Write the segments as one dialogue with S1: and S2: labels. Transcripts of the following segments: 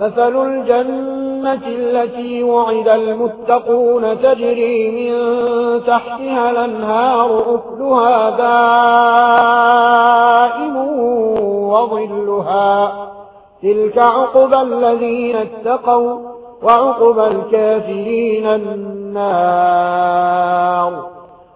S1: مثل الجنة التي وعد المتقون تجري من تحتها لنهار أكلها دائم وظلها تلك عقب الذين اتقوا وعقب الكافرين النار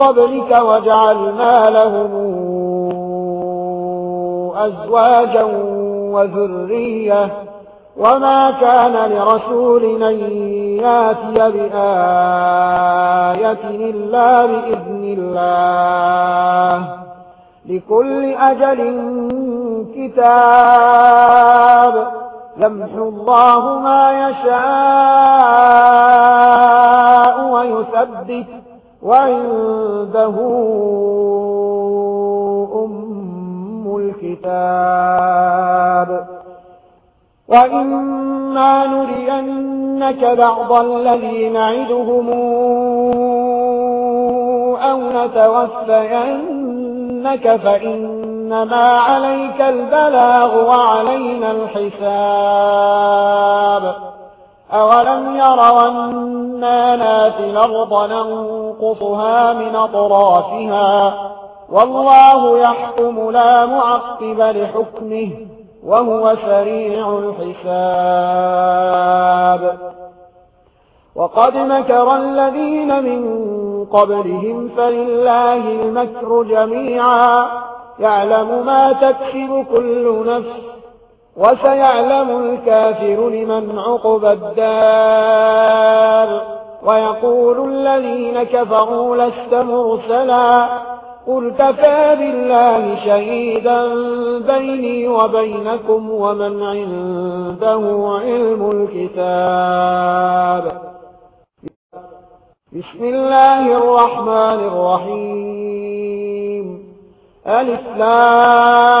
S1: قبلك وجعلنا لهم أزواجا وذرية وما كان لرسول أن يأتي بآية إلا بإذن الله لكل أجل كتاب يمحو الله ما يشاء ويثبت وعنده أم الكتاب وإما نرينك بعض الذين عدهم أو نتوفينك فإنما عليك البلاغ وعلينا الحساب أولم يروا نات الأرض ننقصها من أطرافها والله يحكم لا معقب لحكمه وهو سريع الحساب وقد مكر الذين من قبلهم فلله المكر جميعا يعلم ما تكسب كل نفس وسيعلم الكافر لمن عقب الدار. ويقول الذين كفروا لست مرسلا. قل كفى بالله شهيدا بيني وبينكم ومن عنده علم الكتاب. بسم الله الرحمن الرحيم. الإسلام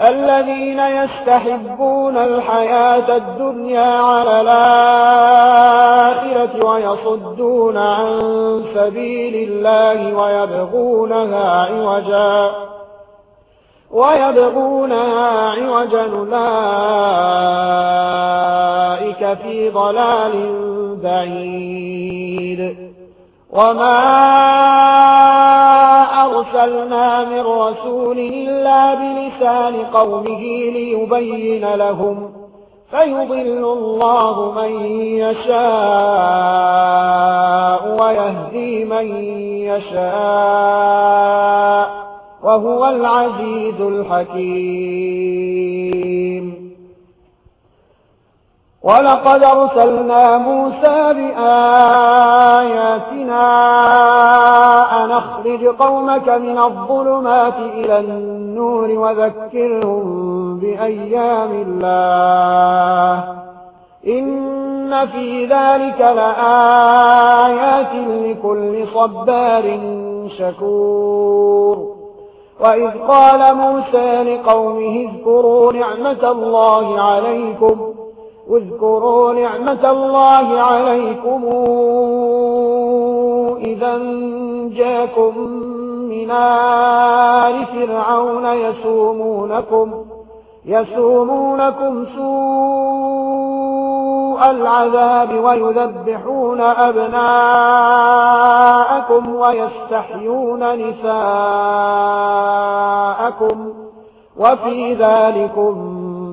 S1: الذين يستحبون الحياة الدنيا على الآخرة ويصدون عن سبيل الله ويبغونها عوجا ويبغونها عوجا أولئك في ضلال بعيد وما أرسلنا من رسوله لسان قومه ليبين لهم فيضل الله من يشاء ويهدي من يشاء وهو العزيز الحكيم وَلَقَدْ أَرْسَلْنَا مُوسَى بِآيَاتِنَا أَنْ أَخْرِجْ قَوْمَكَ مِنَ الظُّلُمَاتِ إِلَى النُّورِ وَذَكِّرْهُمْ بِأَيَّامِ اللَّهِ إِنَّ فِي ذَلِكَ لَآيَاتٍ لِكُلِّ صَبَّارٍ شَكُورٍ وَإِذْ قَالَ مُوسَى لِقَوْمِهِ اذْكُرُوا نِعْمَةَ اللَّهِ عَلَيْكُمْ اذكروا نعمة الله عليكم إذا جاكم من آل فرعون يسومونكم, يسومونكم سوء العذاب ويذبحون أبناءكم ويستحيون نساءكم وفي ذلكم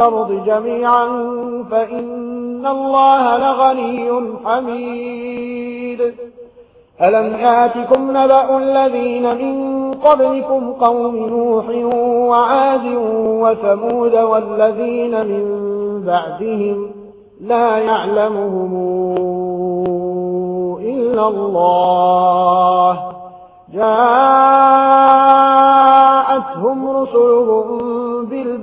S1: الأرض جميعا فإن الله لغني حميد. ألم آتكم نبأ الذين من قبلكم قوم نوح وعاد وثمود والذين من بعدهم لا يعلمهم إلا الله. جاء